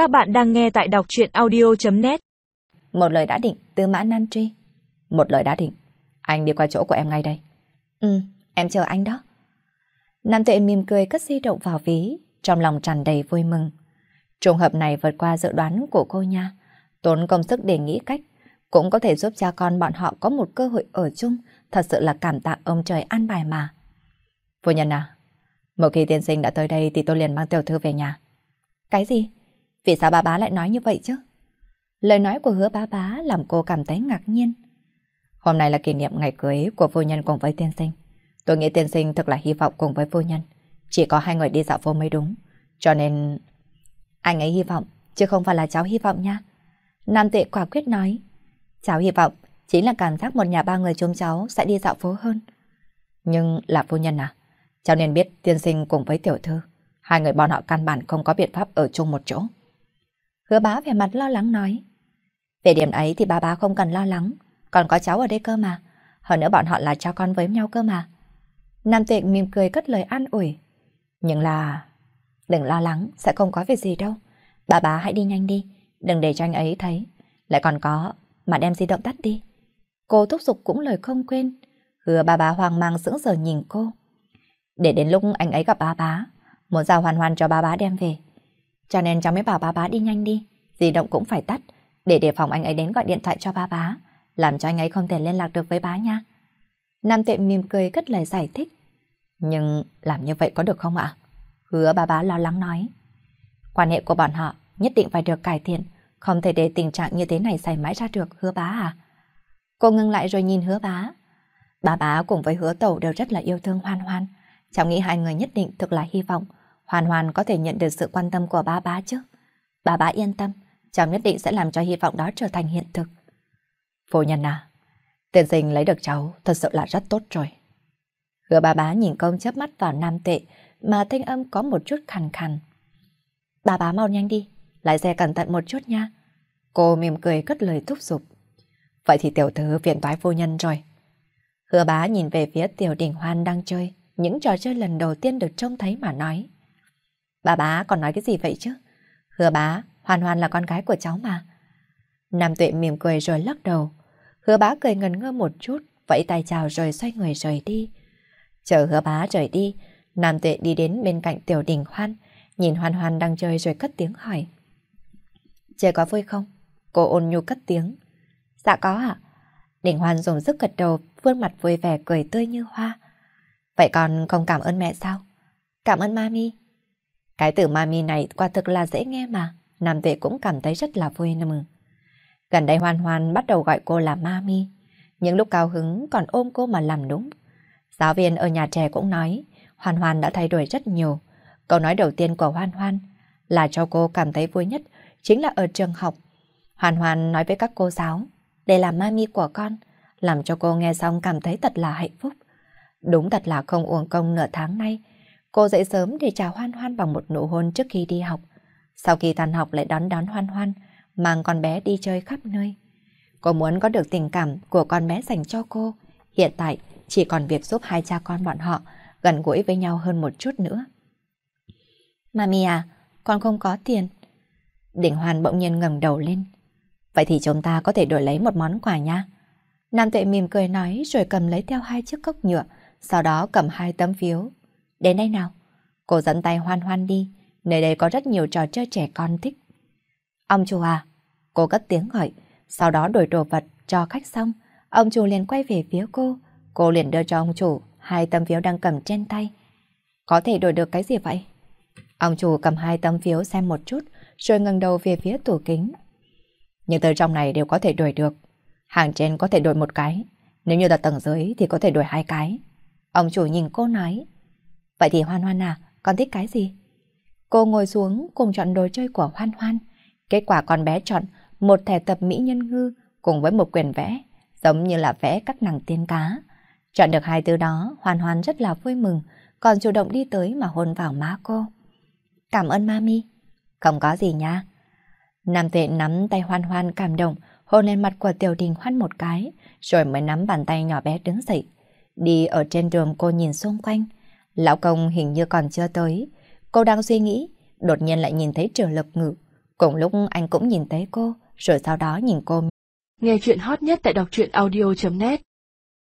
Các bạn đang nghe tại đọc chuyện audio.net Một lời đã định từ mã nan truy. Một lời đã định. Anh đi qua chỗ của em ngay đây. Ừ, em chờ anh đó. Nam tuệ mỉm cười cất di động vào ví, trong lòng tràn đầy vui mừng. Trùng hợp này vượt qua dự đoán của cô nha. Tốn công sức để nghĩ cách, cũng có thể giúp cha con bọn họ có một cơ hội ở chung, thật sự là cảm tạ ông trời an bài mà. Phu nhân à, một khi tiên sinh đã tới đây thì tôi liền mang tiểu thư về nhà. Cái gì? Vì sao bà bá lại nói như vậy chứ? Lời nói của hứa bá bá làm cô cảm thấy ngạc nhiên. Hôm nay là kỷ niệm ngày cưới của phu nhân cùng với tiên sinh. Tôi nghĩ tiên sinh thực là hy vọng cùng với phu nhân. Chỉ có hai người đi dạo phố mới đúng. Cho nên... Anh ấy hy vọng, chứ không phải là cháu hy vọng nha. Nam tệ quả quyết nói. Cháu hy vọng chính là cảm giác một nhà ba người chúng cháu sẽ đi dạo phố hơn. Nhưng là phu nhân à? Cháu nên biết tiên sinh cùng với tiểu thư. Hai người bọn họ căn bản không có biện pháp ở chung một chỗ. Hứa bá vẻ mặt lo lắng nói. Về điểm ấy thì bà bá không cần lo lắng. Còn có cháu ở đây cơ mà. Hơn nữa bọn họ là cha con với nhau cơ mà. Nam Tịnh mỉm cười cất lời an ủi. Nhưng là... Đừng lo lắng, sẽ không có việc gì đâu. Bà bá hãy đi nhanh đi, đừng để cho anh ấy thấy. Lại còn có, mà đem di động tắt đi. Cô thúc giục cũng lời không quên. Hứa bà bá hoang mang sững sờ nhìn cô. Để đến lúc anh ấy gặp bà bá, muốn giao hoàn hoàn cho bà bá đem về. Cho nên cháu mới bảo ba bá đi nhanh đi, di động cũng phải tắt, để đề phòng anh ấy đến gọi điện thoại cho ba bá, làm cho anh ấy không thể liên lạc được với bá nha. Nam tuệ mỉm cười cất lời giải thích. Nhưng làm như vậy có được không ạ? Hứa ba bá lo lắng nói. Quan hệ của bọn họ nhất định phải được cải thiện, không thể để tình trạng như thế này xảy mãi ra được, hứa bá à? Cô ngưng lại rồi nhìn hứa bá. Bà bá cùng với hứa tẩu đều rất là yêu thương hoan hoan. Cháu nghĩ hai người nhất định thực là hy vọng Hoàn hoàn có thể nhận được sự quan tâm của ba bá chứ. Bà bá yên tâm, cháu nhất định sẽ làm cho hy vọng đó trở thành hiện thực. Phu nhân à, tiền sinh lấy được cháu thật sự là rất tốt rồi. Hứa bà bá nhìn công chớp mắt vào nam tệ mà thanh âm có một chút khàn khàn. Bà bá mau nhanh đi, lái xe cẩn thận một chút nha. Cô mỉm cười cất lời thúc giục. Vậy thì tiểu thư phiền toái phu nhân rồi. Hứa bá nhìn về phía tiểu đình hoan đang chơi, những trò chơi lần đầu tiên được trông thấy mà nói. Bà bá còn nói cái gì vậy chứ? Hứa bá, hoàn hoàn là con gái của cháu mà. Nam tuệ mỉm cười rồi lắc đầu. Hứa bá cười ngần ngơ một chút, vẫy tay chào rồi xoay người rời đi. Chờ hứa bá rời đi, Nam tuệ đi đến bên cạnh tiểu đình hoan, nhìn hoàn hoàn đang chơi rồi cất tiếng hỏi. Chơi có vui không? Cô ôn nhu cất tiếng. Dạ có ạ. Đình hoan dùng sức gật đầu, vươn mặt vui vẻ cười tươi như hoa. Vậy còn không cảm ơn mẹ sao? Cảm ơn mami. Cái từ mami này quả thực là dễ nghe mà. Nam tuệ cũng cảm thấy rất là vui mừng. Gần đây Hoan Hoan bắt đầu gọi cô là mami. Những lúc cao hứng còn ôm cô mà làm đúng. Giáo viên ở nhà trẻ cũng nói, Hoan Hoan đã thay đổi rất nhiều. Câu nói đầu tiên của Hoan Hoan là cho cô cảm thấy vui nhất chính là ở trường học. Hoan Hoan nói với các cô giáo, đây là mami của con, làm cho cô nghe xong cảm thấy thật là hạnh phúc. Đúng thật là không uổng công nửa tháng nay Cô dậy sớm để chào Hoan Hoan bằng một nụ hôn trước khi đi học. Sau khi tan học lại đón đón Hoan Hoan, mang con bé đi chơi khắp nơi. Cô muốn có được tình cảm của con bé dành cho cô. Hiện tại chỉ còn việc giúp hai cha con bọn họ gần gũi với nhau hơn một chút nữa. Mami à, con không có tiền. Đỉnh Hoan bỗng nhiên ngẩng đầu lên. Vậy thì chúng ta có thể đổi lấy một món quà nha. Nam Tuệ mỉm cười nói rồi cầm lấy theo hai chiếc cốc nhựa, sau đó cầm hai tấm phiếu Đến đây nào. Cô dẫn tay hoan hoan đi. Nơi đây có rất nhiều trò chơi trẻ con thích. Ông chủ à. Cô cất tiếng gọi. Sau đó đổi đồ vật cho khách xong. Ông chủ liền quay về phía cô. Cô liền đưa cho ông chủ hai tấm phiếu đang cầm trên tay. Có thể đổi được cái gì vậy? Ông chủ cầm hai tấm phiếu xem một chút, rồi ngẩng đầu về phía tủ kính. Những từ trong này đều có thể đổi được. Hàng trên có thể đổi một cái. Nếu như là tầng dưới thì có thể đổi hai cái. Ông chủ nhìn cô nói. Vậy thì Hoan Hoan à, con thích cái gì? Cô ngồi xuống cùng chọn đồ chơi của Hoan Hoan. Kết quả con bé chọn một thẻ tập mỹ nhân ngư cùng với một quyển vẽ, giống như là vẽ các nàng tiên cá. Chọn được hai từ đó, Hoan Hoan rất là vui mừng, còn chủ động đi tới mà hôn vào má cô. Cảm ơn mami. Không có gì nha. Nam tuệ nắm tay Hoan Hoan cảm động, hôn lên mặt của Tiểu Đình Hoan một cái, rồi mới nắm bàn tay nhỏ bé đứng dậy. Đi ở trên đường cô nhìn xung quanh, Lão công hình như còn chưa tới. Cô đang suy nghĩ, đột nhiên lại nhìn thấy trường lập ngự. Cùng lúc anh cũng nhìn thấy cô, rồi sau đó nhìn cô. Nghe chuyện hot nhất tại đọc truyện audio.net